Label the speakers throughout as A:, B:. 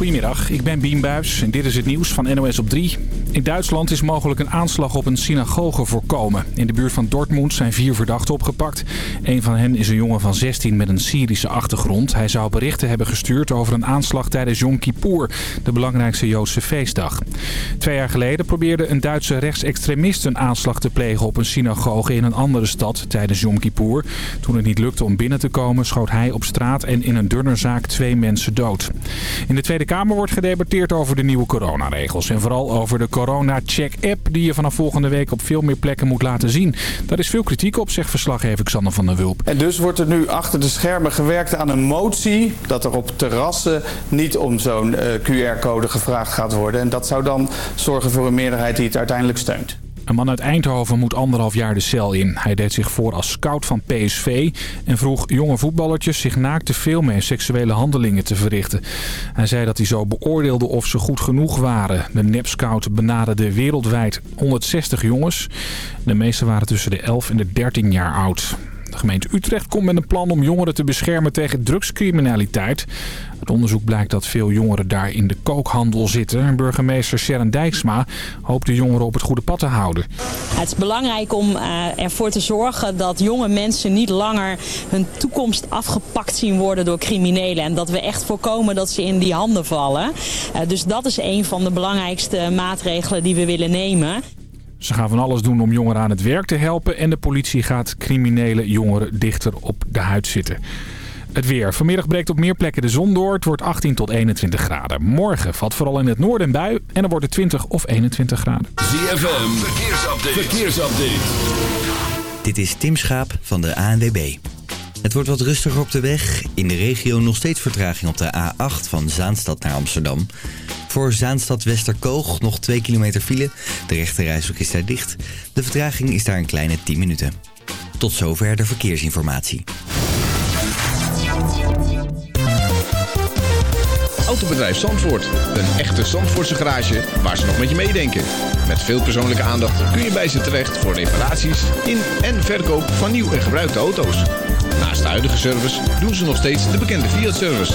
A: Goedemiddag, ik ben Bien Buijs en dit is het nieuws van NOS op 3. In Duitsland is mogelijk een aanslag op een synagoge voorkomen. In de buurt van Dortmund zijn vier verdachten opgepakt. Een van hen is een jongen van 16 met een Syrische achtergrond. Hij zou berichten hebben gestuurd over een aanslag tijdens Yom Kippur, de belangrijkste Joodse feestdag. Twee jaar geleden probeerde een Duitse rechtsextremist een aanslag te plegen op een synagoge in een andere stad tijdens Yom Kippur. Toen het niet lukte om binnen te komen, schoot hij op straat en in een dunnerzaak twee mensen dood. In de Tweede Kamer wordt gedebatteerd over de nieuwe coronaregels. En vooral over de corona-check-app die je vanaf volgende week op veel meer plekken moet laten zien. Daar is veel kritiek op, zegt verslaggever Xander van der Wulp.
B: En dus wordt er nu achter de schermen gewerkt aan een motie... dat er op terrassen niet om zo'n uh, QR-code gevraagd gaat worden. En dat zou dan zorgen voor een meerderheid die het uiteindelijk steunt.
A: Een man uit Eindhoven moet anderhalf jaar de cel in. Hij deed zich voor als scout van PSV en vroeg jonge voetballertjes zich naakt te filmen en seksuele handelingen te verrichten. Hij zei dat hij zo beoordeelde of ze goed genoeg waren. De nepscout benaderde wereldwijd 160 jongens. De meeste waren tussen de 11 en de 13 jaar oud. De gemeente Utrecht komt met een plan om jongeren te beschermen tegen drugscriminaliteit. Het onderzoek blijkt dat veel jongeren daar in de kookhandel zitten. Burgemeester Sharon Dijksma hoopt de jongeren op het goede pad te houden.
C: Het is belangrijk om uh, ervoor te zorgen dat jonge mensen niet langer hun toekomst afgepakt zien worden door criminelen. En dat we echt voorkomen dat ze in die handen vallen. Uh, dus dat is een van de belangrijkste maatregelen die we willen nemen.
A: Ze gaan van alles doen om jongeren aan het werk te helpen en de politie gaat criminele jongeren dichter op de huid zitten. Het weer. Vanmiddag breekt op meer plekken de zon door. Het wordt 18 tot 21 graden. Morgen valt vooral in het noorden bui en dan wordt het 20 of 21 graden.
D: ZFM. Verkeersupdate. Verkeersupdate.
E: Dit is Tim Schaap van de ANWB. Het wordt wat rustiger op de weg. In de regio nog steeds vertraging op de A8 van Zaanstad naar Amsterdam. Voor Zaanstad Westerkoog nog 2 kilometer file. De rechterrijstrook is daar dicht. De vertraging is daar een kleine 10 minuten. Tot zover de verkeersinformatie.
F: Autobedrijf Zandvoort. Een echte Zandvoortse garage waar ze nog met je meedenken. Met veel persoonlijke aandacht kun je bij ze terecht voor reparaties in en verkoop van nieuw en gebruikte auto's. Naast de huidige service doen ze nog steeds de bekende Fiat-service.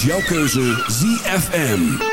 G: Is
H: jouw keuze ZFM.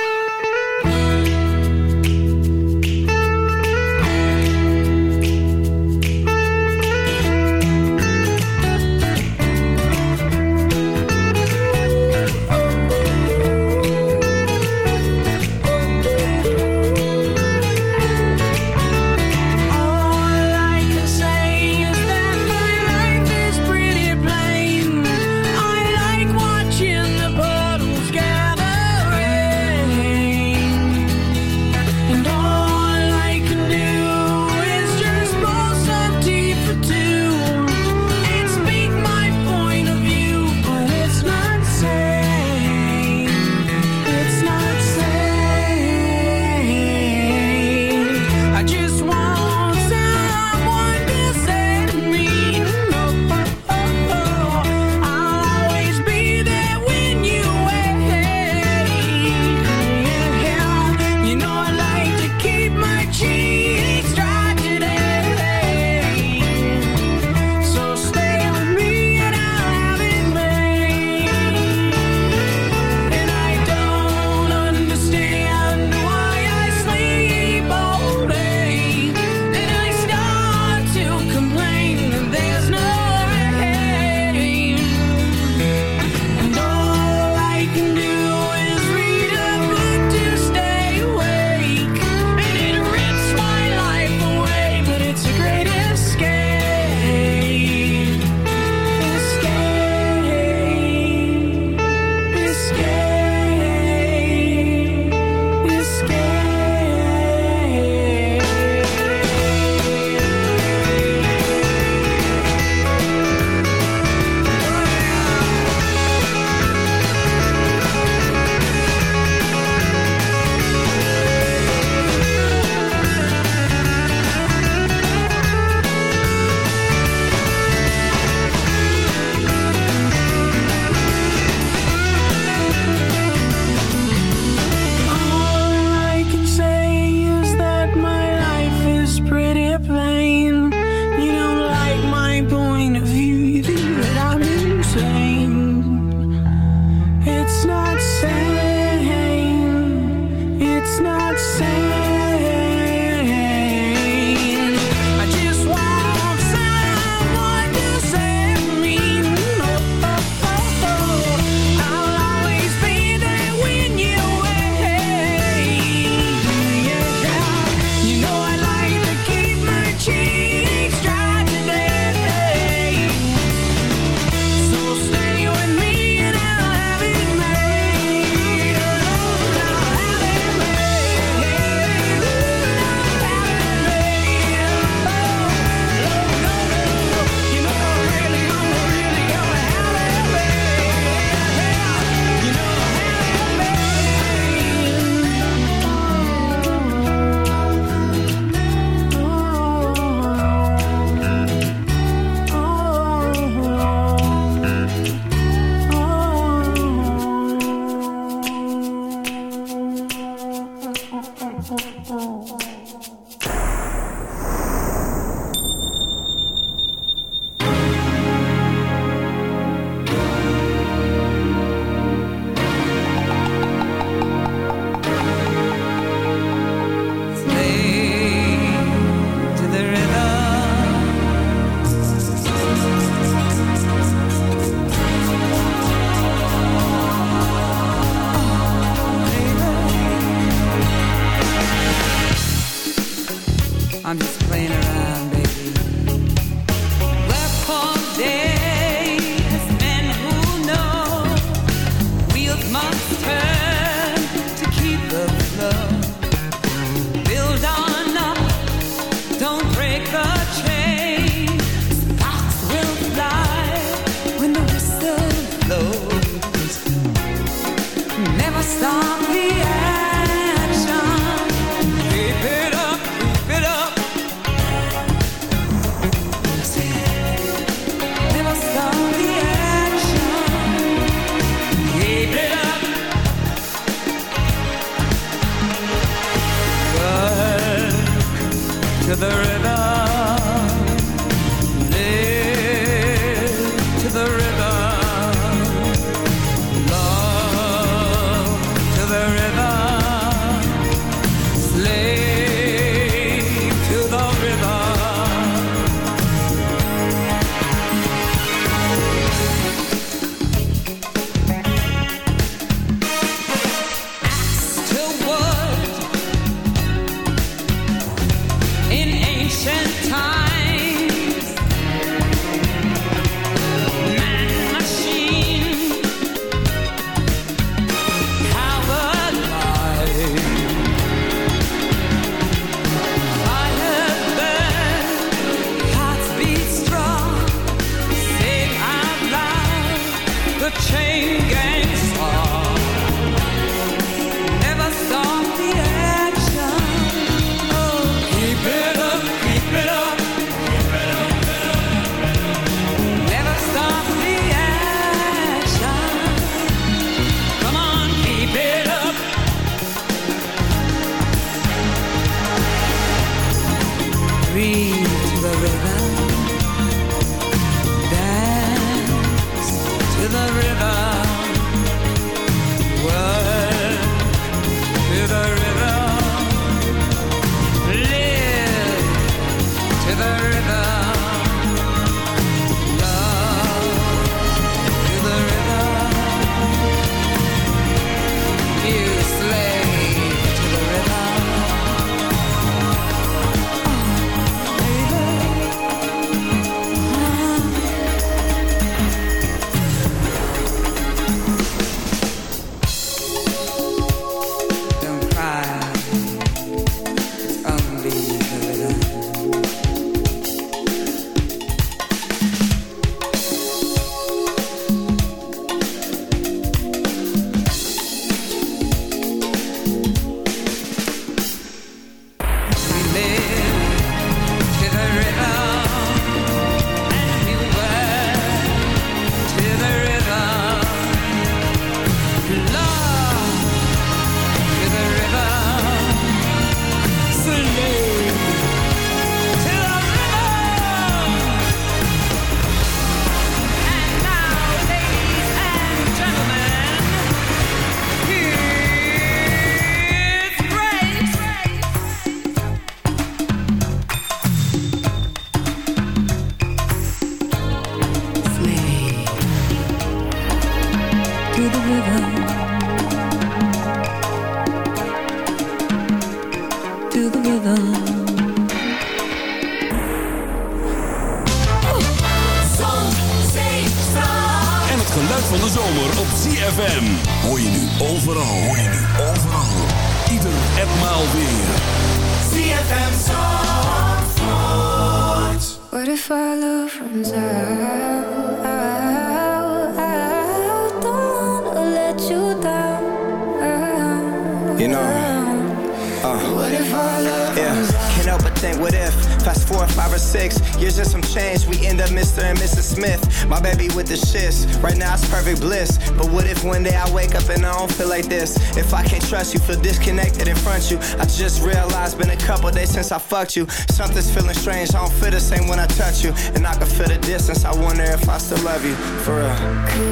I: since I fucked you. Something's feeling strange, I don't feel the same when I touch you. And I can feel the distance, I wonder if I still love you. For real.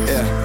I: Yeah.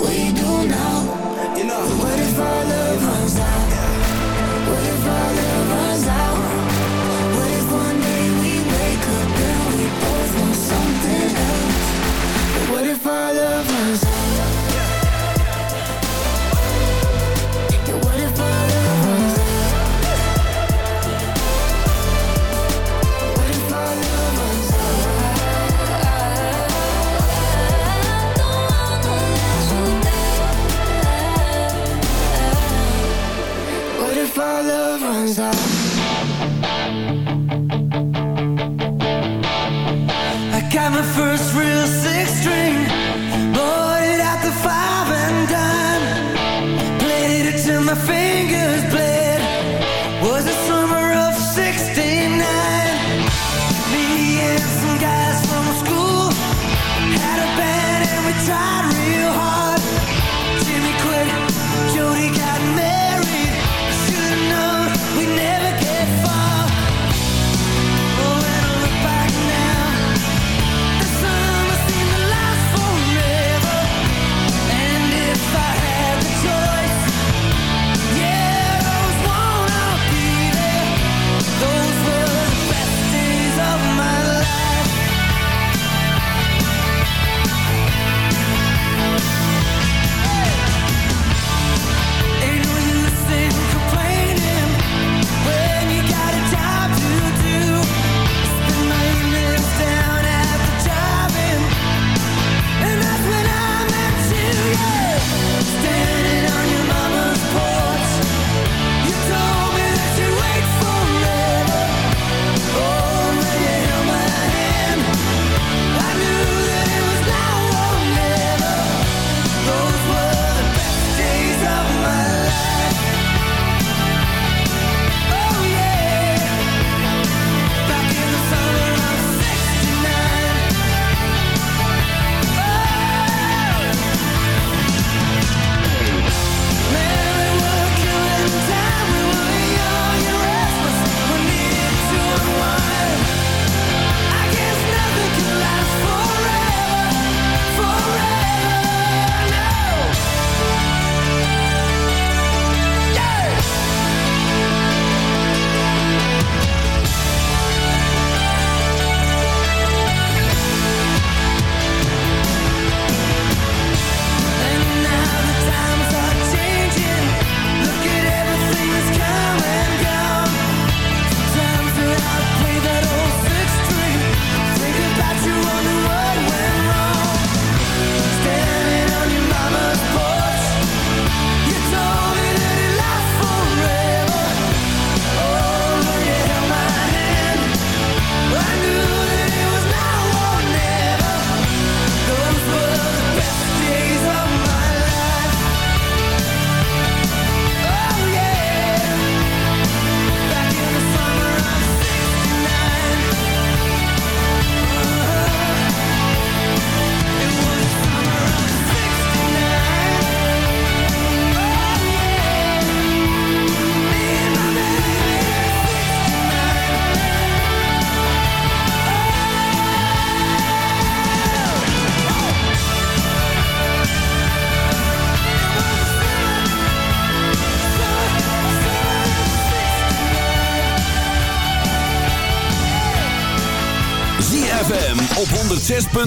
J: we do now.
I: You know,
J: but if
K: I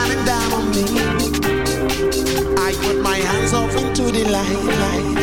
L: shining down on me. I put my hands off into the light. light.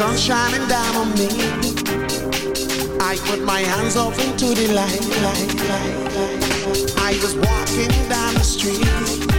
L: sun shining down on me. I put my hands off into the light, light, light, light. I was walking down the street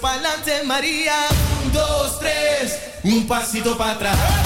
G: pa'lante, para adelante, María. Un, dos, tres, un pasito para atrás.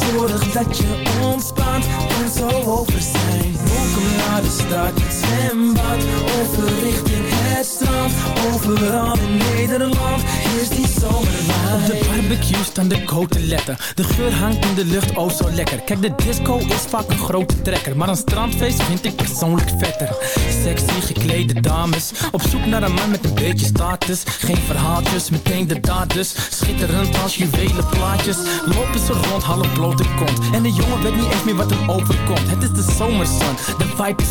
M: Ontspant en zo over zijn Welkom naar de stad, zwembad Overrichting het strand. Overal in Nederland is die zomerwijn Op de barbecue staan de koteletten De geur hangt in de lucht, oh zo lekker. Kijk de disco is vaak een grote trekker. Maar een strandfeest vind ik persoonlijk vetter. Sexy geklede dames Op zoek naar een man met een beetje status. Geen verhaaltjes, meteen de daders. Schitterend als juwelen plaatjes. Lopen ze rond, half blote kont. En de jongen weet niet eens meer wat hem overkomt. Het is de zomerzon, de vibe is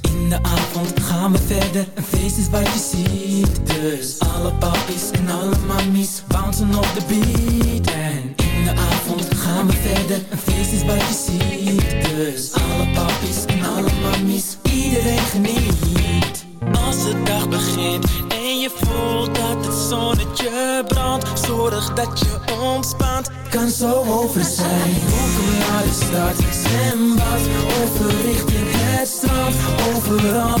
M: in de avond. Gaan we verder, een feest is wat je ziet. Dus alle papies en alle mammies bouncen op de beat. En in de avond gaan we verder, een feest is wat je ziet. Dus alle papies en alle mammies, iedereen geniet. Als de dag begint en je voelt dat het zonnetje brandt Zorg dat je ontspant, kan zo over zijn. Welkom naar de stad, Overal